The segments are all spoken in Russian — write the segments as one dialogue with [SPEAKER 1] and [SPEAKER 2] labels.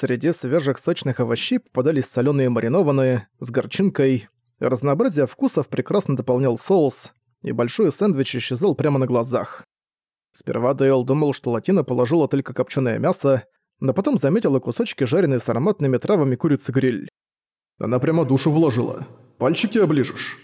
[SPEAKER 1] Среди свежих сочных овощей попадались соленые маринованные, с горчинкой. Разнообразие вкусов прекрасно дополнял соус, и большой сэндвич исчезал прямо на глазах. Сперва Дейл думал, что Латина положила только копченое мясо, но потом заметила кусочки жареной с ароматными травами курицы гриль.
[SPEAKER 2] Она прямо душу вложила. Пальчики оближешь.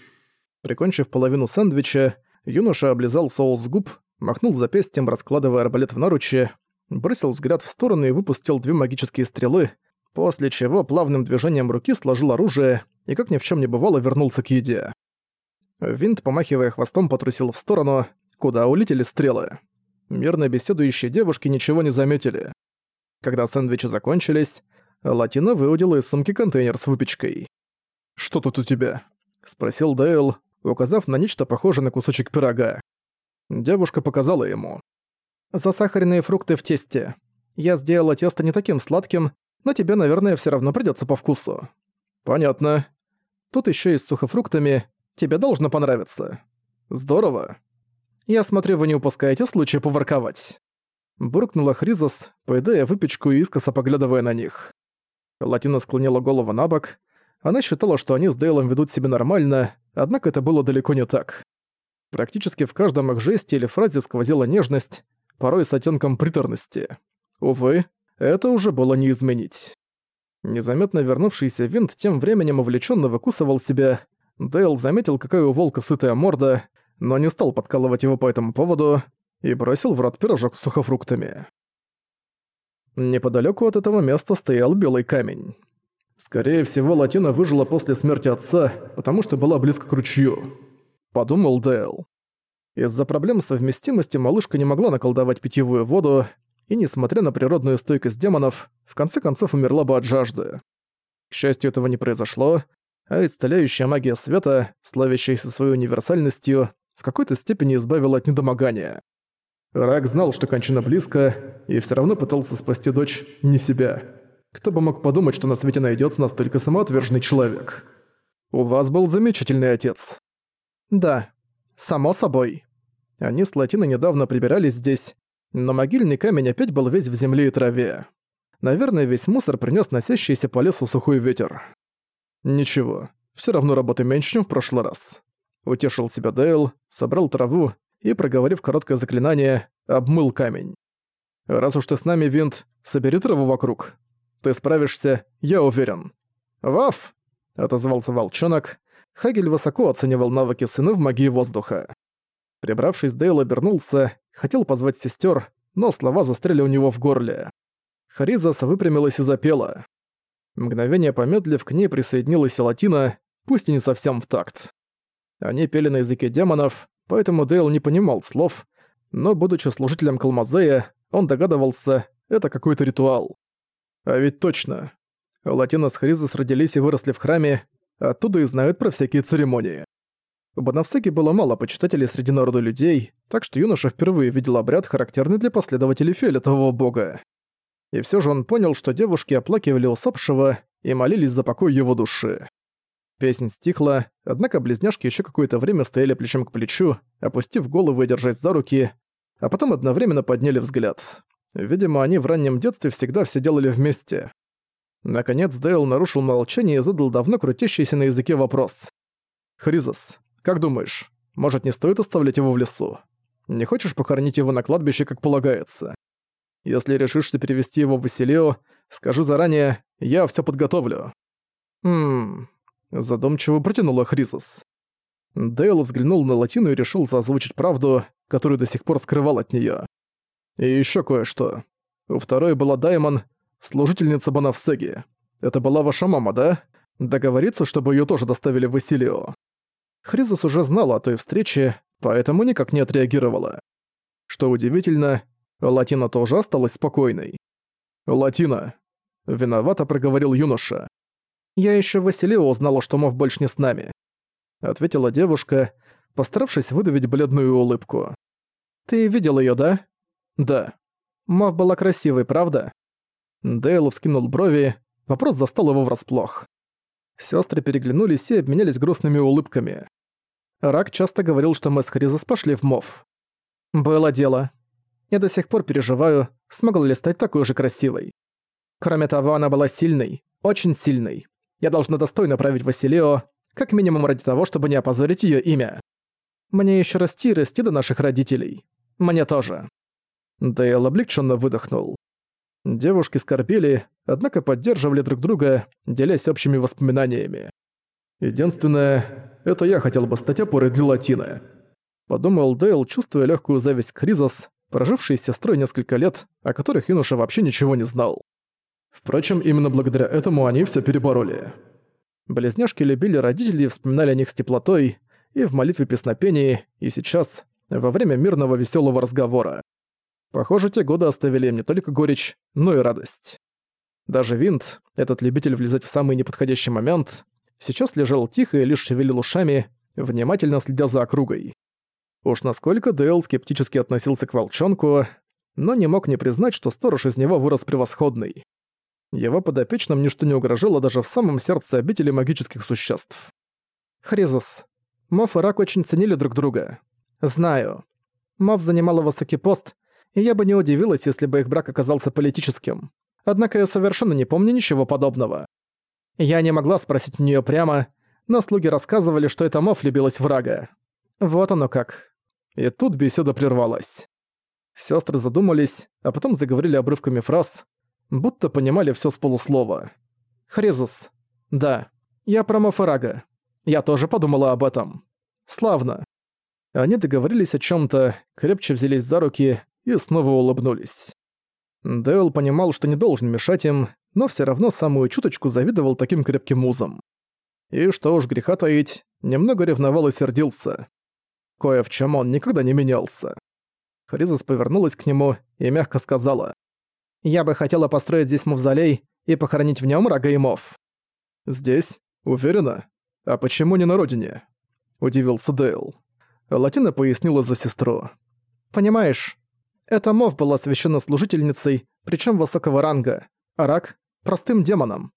[SPEAKER 1] Прикончив половину сэндвича, юноша облизал соус с губ, махнул запястьем, раскладывая арбалет в наруче, бросил взгляд в сторону и выпустил две магические стрелы, после чего плавным движением руки сложил оружие и, как ни в чем не бывало, вернулся к еде. Винт, помахивая хвостом, потрусил в сторону, куда улетели стрелы. Мирно беседующие девушки ничего не заметили. Когда сэндвичи закончились, Латина выудила из сумки контейнер с выпечкой.
[SPEAKER 2] «Что тут у тебя?»
[SPEAKER 1] — спросил Дейл, указав на нечто похожее на кусочек пирога. Девушка показала ему. «Засахаренные фрукты в тесте. Я сделала тесто не таким сладким, но тебе, наверное, все равно придется по вкусу».
[SPEAKER 2] «Понятно.
[SPEAKER 1] Тут еще и с сухофруктами. Тебе должно понравиться».
[SPEAKER 2] «Здорово».
[SPEAKER 1] «Я смотрю, вы не упускаете случая поворковать». Буркнула Хризос, поедая выпечку и искоса поглядывая на них. Латина склонила голову на бок. Она считала, что они с Дейлом ведут себя нормально, однако это было далеко не так. Практически в каждом их жесте или фразе сквозила нежность, порой с оттенком приторности. Увы, это уже было не изменить. Незаметно вернувшийся винт тем временем увлеченно выкусывал себя. Дейл заметил, какая у волка сытая морда, но не стал подкалывать его по этому поводу и бросил в рот пирожок с сухофруктами. Неподалеку от этого места стоял белый камень. Скорее всего, Латина выжила после смерти отца, потому что была близко к ручью. Подумал Дэл. Из-за проблем совместимости малышка не могла наколдовать питьевую воду, и, несмотря на природную стойкость демонов, в конце концов умерла бы от жажды. К счастью, этого не произошло, а исцеляющая магия света, славящаяся своей универсальностью, в какой-то степени избавила от недомогания. Рак знал, что кончина близко, и все равно пытался спасти дочь не себя. Кто бы мог подумать, что на свете найдется настолько самоотверженный человек. У вас был замечательный отец. Да, само собой. Они с Латиной недавно прибирались здесь, но могильный камень опять был весь в земле и траве. Наверное, весь мусор принес носящийся по лесу сухой ветер. Ничего, все равно работы меньше, чем в прошлый раз. Утешил себя Дейл, собрал траву и, проговорив короткое заклинание, обмыл камень. «Раз уж ты с нами, Винт, собери траву вокруг. Ты справишься, я уверен». «Ваф!» — отозвался волчонок. Хагель высоко оценивал навыки сына в магии воздуха. Прибравшись, Дейл обернулся, хотел позвать сестер, но слова застряли у него в горле. Харизас выпрямилась и запела. Мгновение помедлив, к ней присоединилась и Латина, пусть и не совсем в такт. Они пели на языке демонов, поэтому Дейл не понимал слов, но, будучи служителем Калмазея, он догадывался, это какой-то ритуал. А ведь точно. Латина с Хризис родились и выросли в храме, оттуда и знают про всякие церемонии. У Банавсеки было мало почитателей среди народа людей, так что юноша впервые видел обряд, характерный для последователей фиолетового бога. И все же он понял, что девушки оплакивали усопшего и молились за покой его души. Песнь стихла, однако близняшки еще какое-то время стояли плечом к плечу, опустив голову и держась за руки, а потом одновременно подняли взгляд. Видимо, они в раннем детстве всегда все делали вместе. Наконец Дейл нарушил молчание и задал давно крутящийся на языке вопрос. «Хризос, как думаешь, может не стоит оставлять его в лесу? Не хочешь похоронить его на кладбище, как полагается? Если решишь, что перевести его в Василио, скажу заранее, я все подготовлю». «Хм, Задумчиво протянула Хризис. Дейл взглянул на Латину и решил зазвучить правду, которую до сих пор скрывал от неё. И ещё кое-что. У второй была Даймон, служительница Банавсеги. Это была ваша мама, да? Договориться, чтобы её тоже доставили в Василио. Хризис уже знала о той встрече, поэтому никак не отреагировала. Что удивительно, Латина тоже осталась спокойной. «Латина», — виновато проговорил юноша. «Я еще Василио узнала, что Мов больше не с нами», — ответила девушка, постаравшись выдавить бледную улыбку. «Ты видел ее, да?» «Да». Мов была красивой, правда?» Дейл вскинул брови, вопрос застал его врасплох. Сестры переглянулись и обменялись грустными улыбками. Рак часто говорил, что мы с Хризис пошли в Мов. «Было дело. Я до сих пор переживаю, смогла ли стать такой же красивой. Кроме того, она была сильной, очень сильной. Я должна достойно править Василио, как минимум ради того, чтобы не опозорить её имя. Мне ещё расти и расти до наших родителей. Мне тоже». Дейл облегченно выдохнул. Девушки скорбели, однако поддерживали друг друга, делясь общими воспоминаниями. «Единственное, это я хотел бы стать опорой для Латины», — подумал Дейл, чувствуя легкую зависть к Ризос, прожившей с сестрой несколько лет, о которых юноша вообще ничего не знал. Впрочем, именно благодаря этому они все перебороли. Близняшки любили родителей и вспоминали о них с теплотой, и в молитве песнопении, и сейчас, во время мирного веселого разговора. Похоже, те годы оставили им не только горечь, но и радость. Даже Винт, этот любитель влезать в самый неподходящий момент, сейчас лежал тихо и лишь шевелил ушами, внимательно следя за округой. Уж насколько Дейл скептически относился к волчонку, но не мог не признать, что сторож из него вырос превосходный. Его подопечным ничто не угрожало даже в самом сердце обители магических существ. Хризос. Мов и Рак очень ценили друг друга. Знаю. Мов занимала высокий пост, и я бы не удивилась, если бы их брак оказался политическим. Однако я совершенно не помню ничего подобного. Я не могла спросить у неё прямо, но слуги рассказывали, что эта Мов любилась врага. Вот оно как. И тут беседа прервалась. Сёстры задумались, а потом заговорили обрывками фраз, будто понимали всё с полуслова. «Хризус. Да. Я про Моферага. Я тоже подумала об этом. Славно». Они договорились о чём-то, крепче взялись за руки и снова улыбнулись. Дэл понимал, что не должен мешать им, но всё равно самую чуточку завидовал таким крепким музам. И что уж греха таить, немного ревновал и сердился. Кое в чем он никогда не менялся. Харизас повернулась к нему и мягко сказала. «Я бы хотела построить здесь мавзолей и похоронить в нем рога и мов». «Здесь? Уверена? А почему не на родине?» Удивился Дейл. Латина пояснила за сестру. «Понимаешь, эта мов была священнослужительницей, причем высокого ранга, а рак — простым демоном.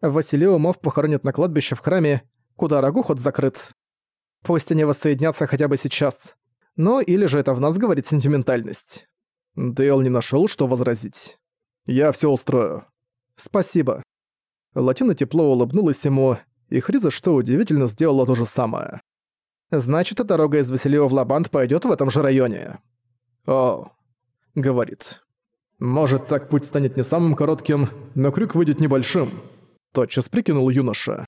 [SPEAKER 1] Василио мов похоронят на кладбище в храме, куда рагу ход закрыт. Пусть они воссоединятся хотя бы сейчас. Но или же это в нас говорит сентиментальность. Дейл не нашел, что возразить. «Я все устрою». «Спасибо». Латина тепло улыбнулась ему, и Хриза, что удивительно, сделала то же самое. «Значит, и дорога из Василио в Лабант пойдет в этом же районе». «О», — говорит. «Может, так путь станет не самым коротким, но крюк выйдет небольшим», — тотчас прикинул юноша.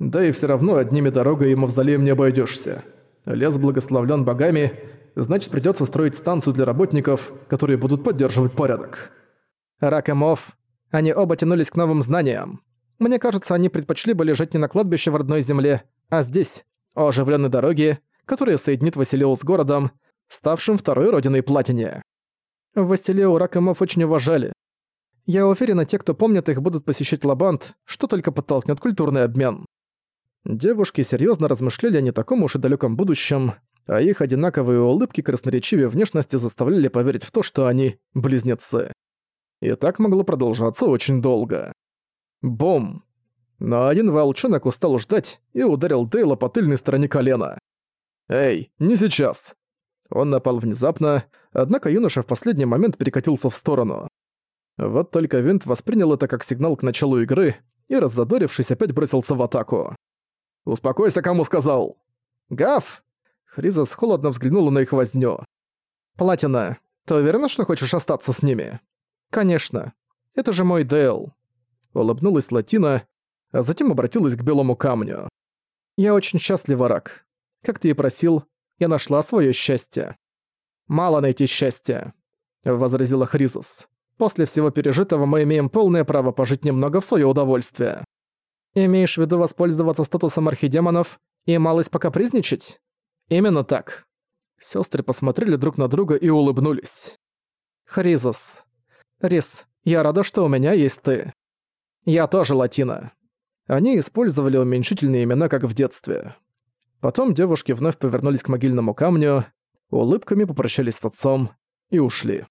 [SPEAKER 1] Да и все равно одними дорогой и мавзолеем не обойдешься. Лес благословлен богами, значит придется строить станцию для работников, которые будут поддерживать порядок. Рак и Мов, они оба тянулись к новым знаниям. Мне кажется, они предпочли бы лежать не на кладбище в родной земле, а здесь, у оживленной дороги, которая соединит Василиу с городом, ставшим второй родиной Платине. Василиу Рак и Мов очень уважали. Я уверена, те, кто помнит их, будут посещать Лабант, что только подтолкнет культурный обмен. Девушки серьезно размышляли о не таком уж и далеком будущем, а их одинаковые улыбки красноречивее внешности заставляли поверить в то, что они – близнецы. И так могло продолжаться очень долго. Бум! Но один волчонок устал ждать и ударил Дейла по тыльной стороне колена. «Эй, не сейчас!» Он напал внезапно, однако юноша в последний момент перекатился в сторону. Вот только Винт воспринял это как сигнал к началу игры и, раззадорившись, опять бросился в атаку. «Успокойся, кому сказал!» «Гав!» Хризас холодно взглянула на их возню. «Платина, ты уверена, что хочешь остаться с ними?» «Конечно. Это же мой Дейл». Улыбнулась Латина, а затем обратилась к белому камню. «Я очень счастлива, Рак. Как ты и просил, я нашла свое счастье». «Мало найти счастья», — возразила Хризус. «После всего пережитого мы имеем полное право пожить немного в свое удовольствие». Имеешь в виду воспользоваться статусом архидемонов и малость покапризничать? Именно так. Сестры посмотрели друг на друга и улыбнулись. Хризос. Рис, я рада, что у меня есть ты. Я тоже латина. Они использовали уменьшительные имена, как в детстве. Потом девушки вновь повернулись к могильному камню, улыбками попрощались с отцом и ушли.